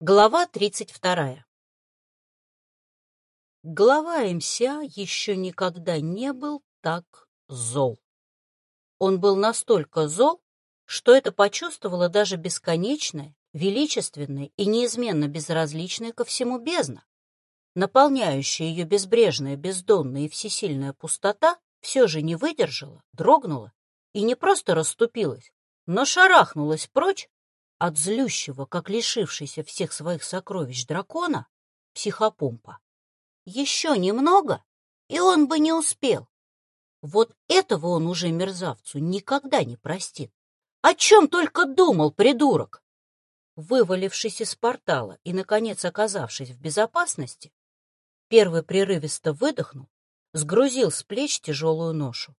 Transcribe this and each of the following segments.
Глава 32. Глава МСА еще никогда не был так зол. Он был настолько зол, что это почувствовала даже бесконечная, величественная и неизменно безразличная ко всему бездна. Наполняющая ее безбрежная, бездонная и всесильная пустота все же не выдержала, дрогнула и не просто расступилась, но шарахнулась прочь от злющего, как лишившийся всех своих сокровищ дракона, психопомпа. Еще немного, и он бы не успел. Вот этого он уже мерзавцу никогда не простит. О чем только думал, придурок! Вывалившись из портала и, наконец, оказавшись в безопасности, первый прерывисто выдохнул, сгрузил с плеч тяжелую ношу,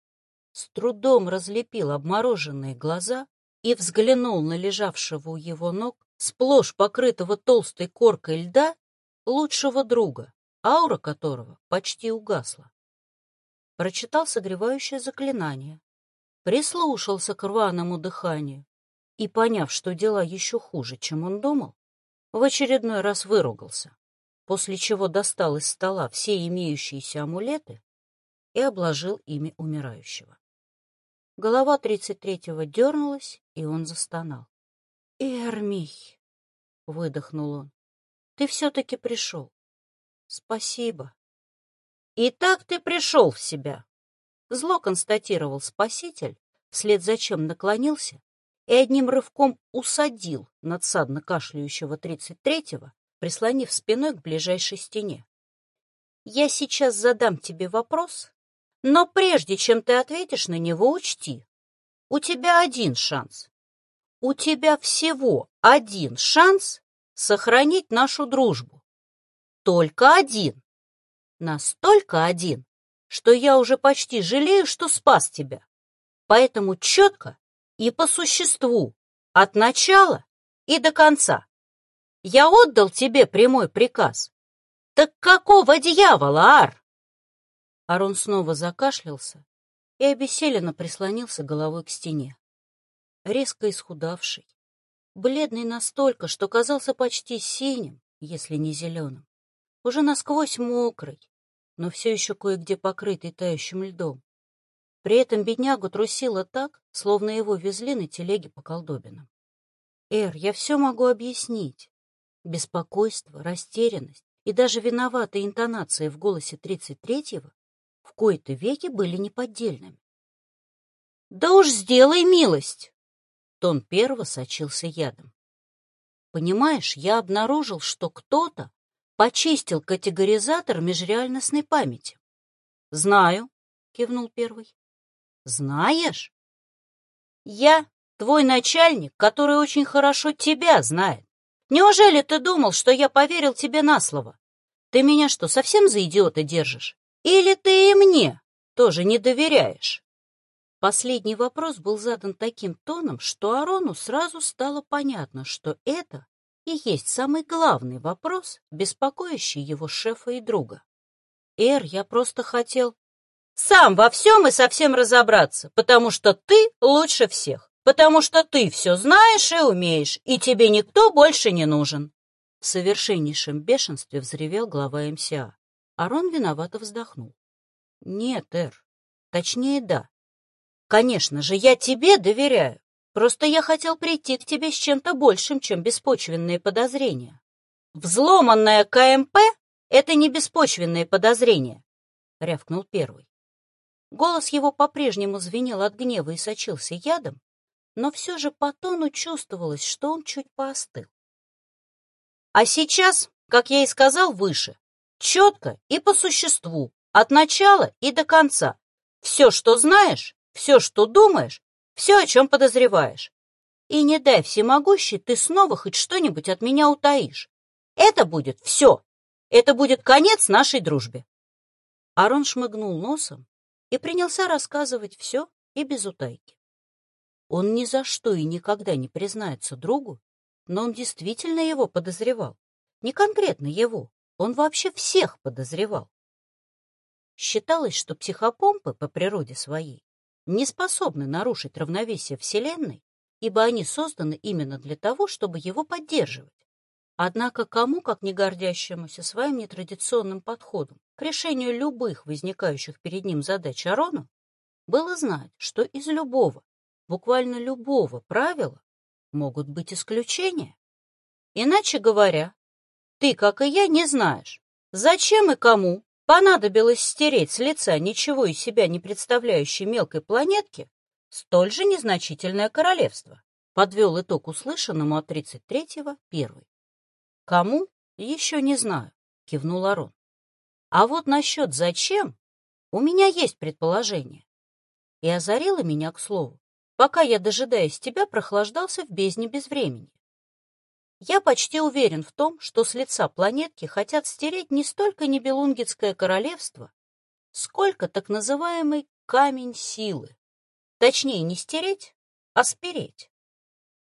с трудом разлепил обмороженные глаза и взглянул на лежавшего у его ног, сплошь покрытого толстой коркой льда, лучшего друга, аура которого почти угасла. Прочитал согревающее заклинание, прислушался к рваному дыханию и, поняв, что дела еще хуже, чем он думал, в очередной раз выругался, после чего достал из стола все имеющиеся амулеты и обложил ими умирающего. Голова тридцать третьего дернулась, и он застонал. — Эрмий! — выдохнул он. — Ты все-таки пришел. Спасибо. — И так ты пришел в себя! — зло констатировал спаситель, вслед за чем наклонился и одним рывком усадил надсадно кашляющего тридцать третьего, прислонив спиной к ближайшей стене. — Я сейчас задам тебе вопрос, но прежде чем ты ответишь на него, учти. У тебя один шанс. У тебя всего один шанс сохранить нашу дружбу. Только один. Настолько один, что я уже почти жалею, что спас тебя. Поэтому четко и по существу, от начала и до конца. Я отдал тебе прямой приказ. Так какого дьявола, Ар? Арон снова закашлялся и обессиленно прислонился головой к стене. Резко исхудавший, бледный настолько, что казался почти синим, если не зеленым, уже насквозь мокрый, но все еще кое-где покрытый тающим льдом. При этом беднягу трусило так, словно его везли на телеге по колдобинам. «Эр, я все могу объяснить. Беспокойство, растерянность и даже виноватая интонация в голосе тридцать третьего в кои-то веки были неподдельными. «Да уж сделай милость!» Тон первого сочился ядом. «Понимаешь, я обнаружил, что кто-то почистил категоризатор межреальностной памяти». «Знаю», — кивнул первый. «Знаешь?» «Я твой начальник, который очень хорошо тебя знает. Неужели ты думал, что я поверил тебе на слово? Ты меня что, совсем за идиота держишь? Или ты и мне тоже не доверяешь? Последний вопрос был задан таким тоном, что Арону сразу стало понятно, что это и есть самый главный вопрос, беспокоящий его шефа и друга. «Эр, я просто хотел...» «Сам во всем и совсем разобраться, потому что ты лучше всех, потому что ты все знаешь и умеешь, и тебе никто больше не нужен!» В совершеннейшем бешенстве взревел глава МСА. Арон виновато вздохнул. Нет, Эр. Точнее, да. Конечно же, я тебе доверяю. Просто я хотел прийти к тебе с чем-то большим, чем беспочвенные подозрения. Взломанная КМП — это не беспочвенные подозрения, — рявкнул первый. Голос его по-прежнему звенел от гнева и сочился ядом, но все же по тону чувствовалось, что он чуть поостыл. А сейчас, как я и сказал выше, Четко и по существу, от начала и до конца. Все, что знаешь, все, что думаешь, все, о чем подозреваешь. И не дай всемогущий, ты снова хоть что-нибудь от меня утаишь. Это будет все. Это будет конец нашей дружбе. Арон шмыгнул носом и принялся рассказывать все и без утайки. Он ни за что и никогда не признается другу, но он действительно его подозревал. Не конкретно его, он вообще всех подозревал. Считалось, что психопомпы по природе своей не способны нарушить равновесие Вселенной, ибо они созданы именно для того, чтобы его поддерживать. Однако кому, как не гордящемуся своим нетрадиционным подходом к решению любых возникающих перед ним задач Арону, было знать, что из любого, буквально любого правила могут быть исключения. Иначе говоря, ты, как и я, не знаешь, зачем и кому понадобилось стереть с лица ничего из себя не представляющей мелкой планетки столь же незначительное королевство, подвел итог услышанному от 33-го первый. Кому? Еще не знаю, кивнул Арон. А вот насчет зачем у меня есть предположение. И озарило меня, к слову, пока я, дожидаясь тебя, прохлаждался в бездне без времени. Я почти уверен в том, что с лица планетки хотят стереть не столько Нибелунгетское королевство, сколько так называемый камень силы. Точнее, не стереть, а спереть.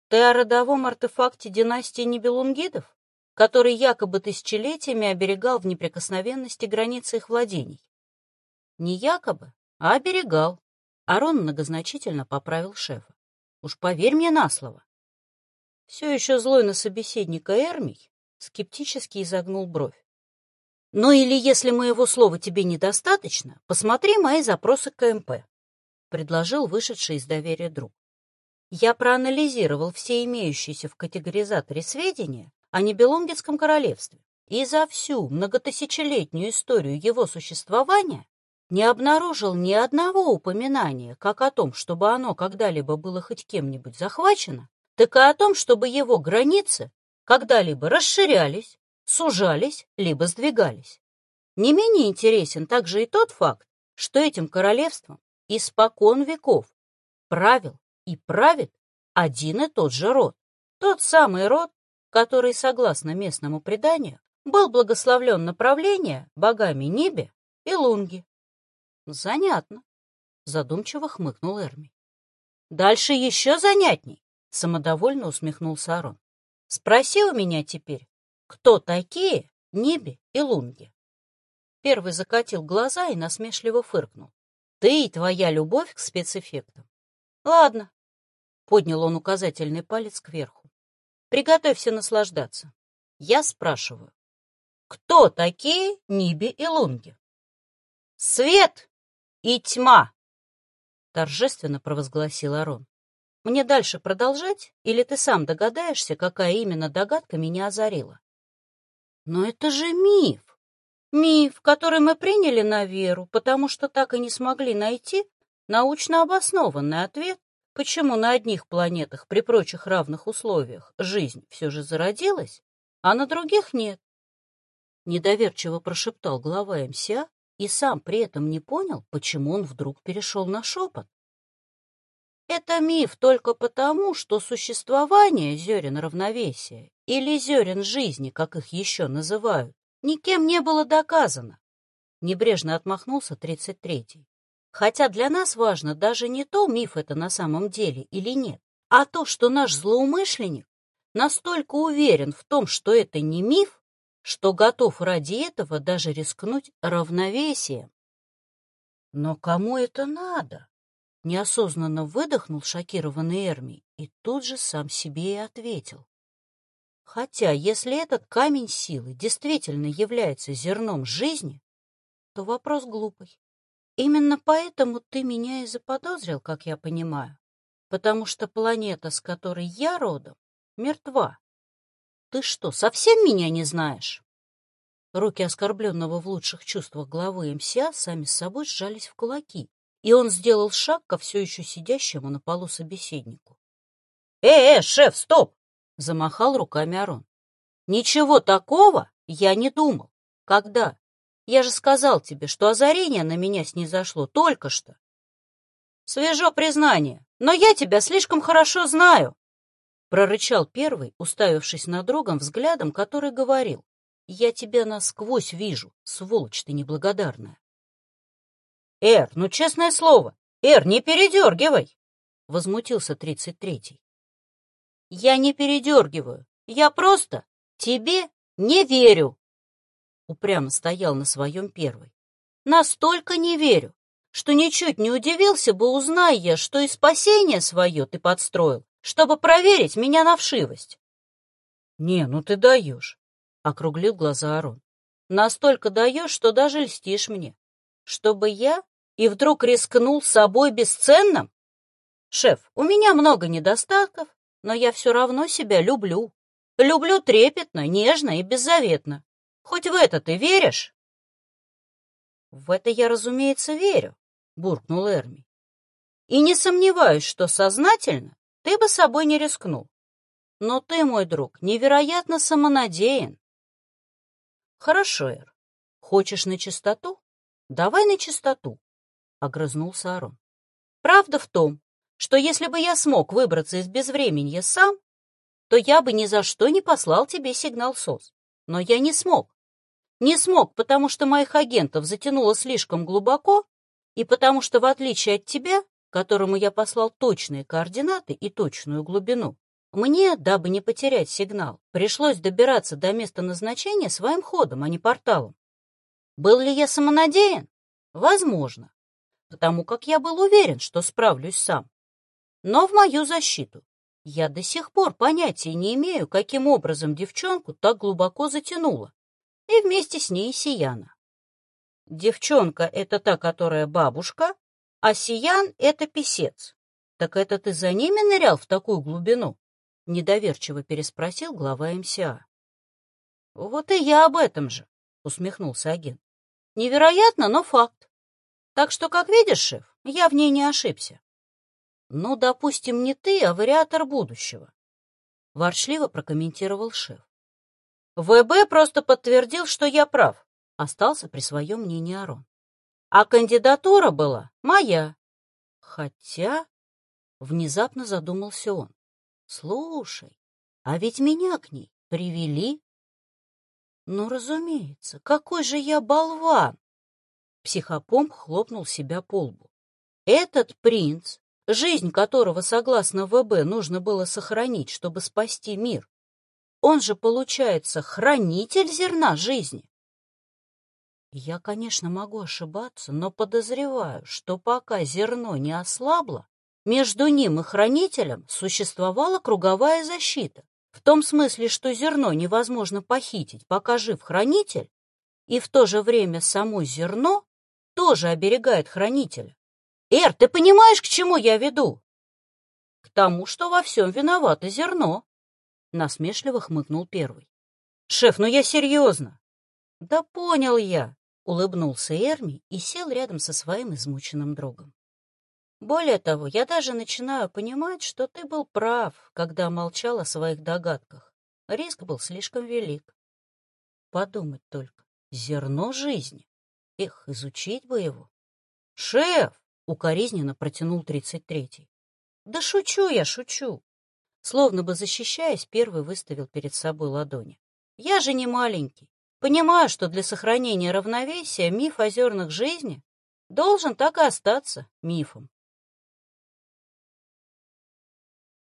Ты о родовом артефакте династии Нибелунгидов, который якобы тысячелетиями оберегал в неприкосновенности границы их владений? Не якобы, а оберегал. Арон многозначительно поправил шефа. Уж поверь мне на слово. Все еще злой на собеседника Эрмий скептически изогнул бровь. «Ну или, если моего слова тебе недостаточно, посмотри мои запросы КМП», — предложил вышедший из доверия друг. «Я проанализировал все имеющиеся в категоризаторе сведения о Небелунгетском королевстве и за всю многотысячелетнюю историю его существования не обнаружил ни одного упоминания как о том, чтобы оно когда-либо было хоть кем-нибудь захвачено, так и о том, чтобы его границы когда-либо расширялись, сужались, либо сдвигались. Не менее интересен также и тот факт, что этим королевством испокон веков правил и правит один и тот же род. Тот самый род, который, согласно местному преданию, был благословлен на правление богами Нибе и Лунги. Занятно, задумчиво хмыкнул Эрми. Дальше еще занятней. — самодовольно усмехнулся Арон. «Спроси у меня теперь, кто такие Ниби и Лунги?» Первый закатил глаза и насмешливо фыркнул. «Ты и твоя любовь к спецэффектам». «Ладно», — поднял он указательный палец кверху. «Приготовься наслаждаться. Я спрашиваю, кто такие Ниби и Лунги?» «Свет и тьма!» — торжественно провозгласил Арон. Мне дальше продолжать, или ты сам догадаешься, какая именно догадка меня озарила? Но это же миф. Миф, который мы приняли на веру, потому что так и не смогли найти научно обоснованный ответ, почему на одних планетах при прочих равных условиях жизнь все же зародилась, а на других нет. Недоверчиво прошептал глава МСА и сам при этом не понял, почему он вдруг перешел на шепот. Это миф только потому, что существование зерен равновесия или зерен жизни, как их еще называют, никем не было доказано. Небрежно отмахнулся 33-й. Хотя для нас важно даже не то, миф это на самом деле или нет, а то, что наш злоумышленник настолько уверен в том, что это не миф, что готов ради этого даже рискнуть равновесием. Но кому это надо? Неосознанно выдохнул шокированный Эрми и тут же сам себе и ответил. Хотя, если этот камень силы действительно является зерном жизни, то вопрос глупый. Именно поэтому ты меня и заподозрил, как я понимаю, потому что планета, с которой я родом, мертва. Ты что, совсем меня не знаешь? Руки оскорбленного в лучших чувствах главы МСА сами с собой сжались в кулаки, и он сделал шаг ко все еще сидящему на полу собеседнику. «Э, э, шеф, стоп!» — замахал руками Арон. «Ничего такого я не думал. Когда? Я же сказал тебе, что озарение на меня снизошло только что». «Свежо признание, но я тебя слишком хорошо знаю», — прорычал первый, уставившись на другом взглядом, который говорил. «Я тебя насквозь вижу, сволочь ты неблагодарная». «Эр, ну честное слово, Эр, не передергивай!» — возмутился тридцать третий. «Я не передергиваю, я просто тебе не верю!» Упрямо стоял на своем первый. «Настолько не верю, что ничуть не удивился бы, узная я, что и спасение свое ты подстроил, чтобы проверить меня на вшивость. Не, ну ты даешь, округлил глаза Арон. Настолько даешь, что даже льстишь мне. Чтобы я и вдруг рискнул собой бесценным? Шеф, у меня много недостатков, но я все равно себя люблю. Люблю трепетно, нежно и беззаветно. Хоть в это ты веришь? В это я, разумеется, верю, буркнул Эрми. И не сомневаюсь, что сознательно ты бы собой не рискнул. Но ты, мой друг, невероятно самонадеян. Хорошо, Эр. Хочешь на чистоту? Давай на чистоту, — огрызнулся Арон. Правда в том, что если бы я смог выбраться из безвременья сам, то я бы ни за что не послал тебе сигнал СОС. Но я не смог. Не смог, потому что моих агентов затянуло слишком глубоко, и потому что, в отличие от тебя, которому я послал точные координаты и точную глубину, мне, дабы не потерять сигнал, пришлось добираться до места назначения своим ходом, а не порталом. Был ли я самонадеян? Возможно, потому как я был уверен, что справлюсь сам. Но в мою защиту я до сих пор понятия не имею, каким образом девчонку так глубоко затянуло, и вместе с ней Сияна. Девчонка — это та, которая бабушка, а Сиян — это писец. Так это ты за ними нырял в такую глубину? Недоверчиво переспросил глава МСА. Вот и я об этом же, усмехнулся агент. Невероятно, но факт. Так что, как видишь, шеф, я в ней не ошибся. Ну, допустим, не ты, а вариатор будущего. Ворчливо прокомментировал шеф. ВБ просто подтвердил, что я прав. Остался при своем мнении Арон. А кандидатура была моя. Хотя... Внезапно задумался он. Слушай, а ведь меня к ней привели. Ну, разумеется, какой же я болван! Психопомп хлопнул себя по лбу. Этот принц, жизнь которого, согласно ВБ, нужно было сохранить, чтобы спасти мир, он же, получается, хранитель зерна жизни. Я, конечно, могу ошибаться, но подозреваю, что пока зерно не ослабло, между ним и хранителем существовала круговая защита, в том смысле, что зерно невозможно похитить, пока жив хранитель, и в то же время само зерно тоже оберегает хранителя. Эр, ты понимаешь, к чему я веду? К тому, что во всем виновато зерно. Насмешливо хмыкнул первый. «Шеф, ну я серьезно!» «Да понял я!» — улыбнулся Эрми и сел рядом со своим измученным другом. «Более того, я даже начинаю понимать, что ты был прав, когда молчал о своих догадках. Риск был слишком велик. Подумать только, зерно жизни. Эх, изучить бы его!» «Шеф!» — укоризненно протянул тридцать третий. «Да шучу я, шучу!» Словно бы защищаясь, первый выставил перед собой ладони. «Я же не маленький. Понимаю, что для сохранения равновесия миф озерных жизни должен так и остаться мифом.